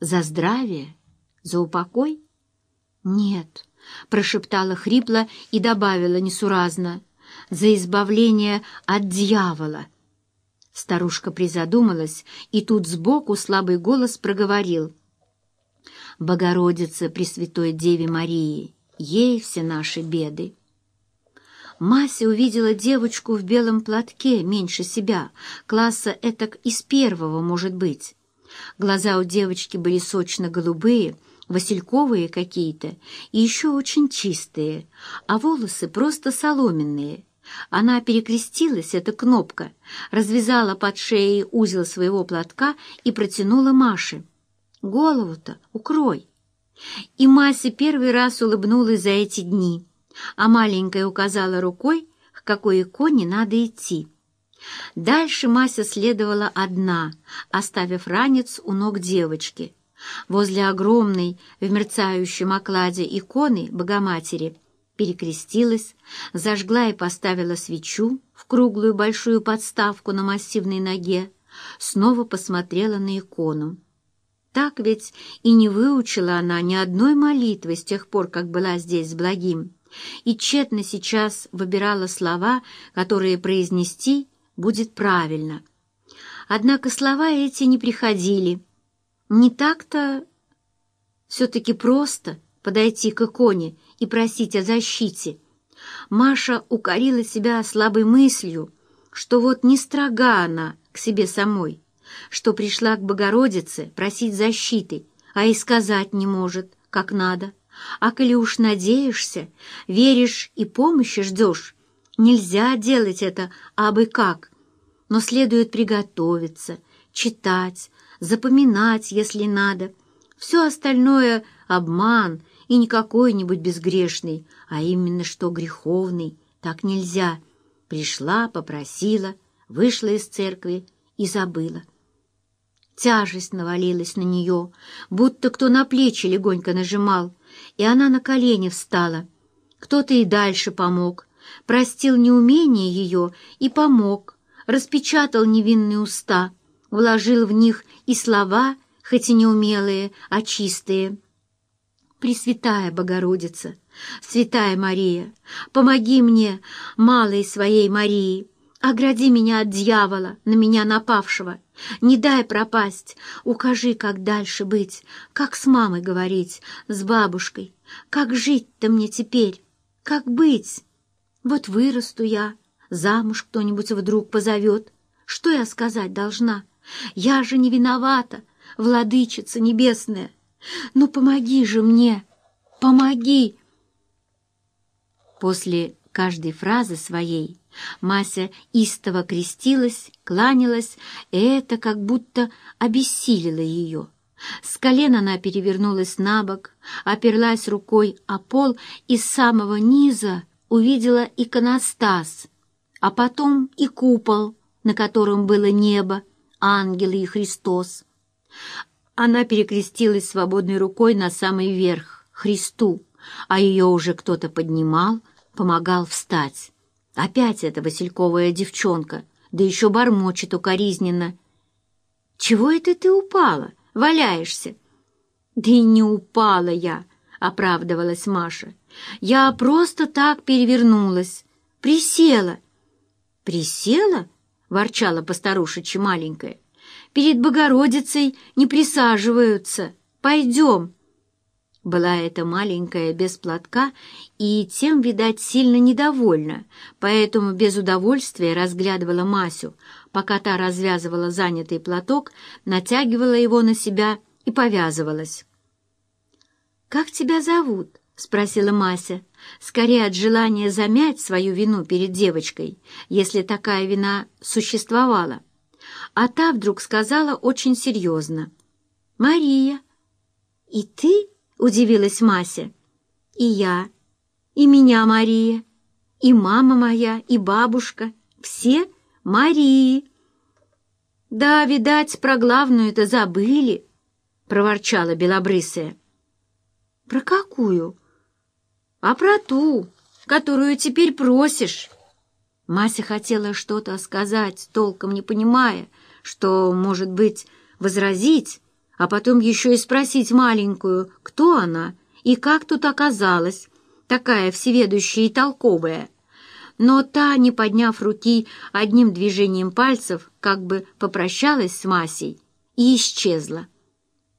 За здравие? За упокой? Нет, прошептала хрипло и добавила несуразно. За избавление от дьявола. Старушка призадумалась, и тут сбоку слабый голос проговорил. «Богородица Пресвятой Деве Марии, ей все наши беды». Мася увидела девочку в белом платке, меньше себя, класса этак из первого, может быть. Глаза у девочки были сочно-голубые, васильковые какие-то и еще очень чистые, а волосы просто соломенные. Она перекрестилась, эта кнопка, развязала под шеей узел своего платка и протянула Маше. «Голову-то укрой!» И Мася первый раз улыбнулась за эти дни а маленькая указала рукой, к какой иконе надо идти. Дальше Мася следовала одна, оставив ранец у ног девочки. Возле огромной в мерцающем окладе иконы Богоматери перекрестилась, зажгла и поставила свечу в круглую большую подставку на массивной ноге, снова посмотрела на икону. Так ведь и не выучила она ни одной молитвы с тех пор, как была здесь с благим и тщетно сейчас выбирала слова, которые произнести будет правильно. Однако слова эти не приходили. Не так-то все-таки просто подойти к иконе и просить о защите. Маша укорила себя слабой мыслью, что вот не строга она к себе самой, что пришла к Богородице просить защиты, а и сказать не может, как надо. А коли уж надеешься, веришь и помощи ждешь, нельзя делать это абы как, но следует приготовиться, читать, запоминать, если надо. Все остальное — обман, и не какой-нибудь безгрешный, а именно что греховный. Так нельзя. Пришла, попросила, вышла из церкви и забыла. Тяжесть навалилась на нее, будто кто на плечи легонько нажимал, и она на колени встала. Кто-то и дальше помог, простил неумение ее и помог, распечатал невинные уста, вложил в них и слова, хоть и неумелые, а чистые. Пресвятая Богородица, Святая Мария, помоги мне, малой своей Марии, огради меня от дьявола, на меня напавшего, не дай пропасть, укажи, как дальше быть, как с мамой говорить, с бабушкой, как жить-то мне теперь, как быть. Вот вырасту я, замуж кто-нибудь вдруг позовет. Что я сказать должна? Я же не виновата, владычица небесная. Ну, помоги же мне, помоги!» После каждой фразы своей Мася истово крестилась, кланялась, и это как будто обессилило ее. С колен она перевернулась на бок, оперлась рукой о пол и с самого низа увидела иконостас, а потом и купол, на котором было небо, ангелы и Христос. Она перекрестилась свободной рукой на самый верх, Христу, а ее уже кто-то поднимал, помогал встать. Опять эта васильковая девчонка, да еще бормочет укоризненно. «Чего это ты упала? Валяешься?» «Да и не упала я», — оправдывалась Маша. «Я просто так перевернулась, присела». «Присела?» — ворчала постарушечья маленькая. «Перед Богородицей не присаживаются. Пойдем». Была эта маленькая без платка и тем, видать, сильно недовольна, поэтому без удовольствия разглядывала Масю, пока та развязывала занятый платок, натягивала его на себя и повязывалась. «Как тебя зовут?» — спросила Мася, скорее от желания замять свою вину перед девочкой, если такая вина существовала. А та вдруг сказала очень серьезно. «Мария, и ты?» — удивилась Мася. «И я, и меня Мария, и мама моя, и бабушка, все Марии». «Да, видать, про главную-то забыли», — проворчала Белобрысая. «Про какую?» «А про ту, которую теперь просишь». Мася хотела что-то сказать, толком не понимая, что, может быть, возразить, а потом еще и спросить маленькую, кто она и как тут оказалась, такая всеведущая и толковая. Но та, не подняв руки, одним движением пальцев как бы попрощалась с Масей и исчезла.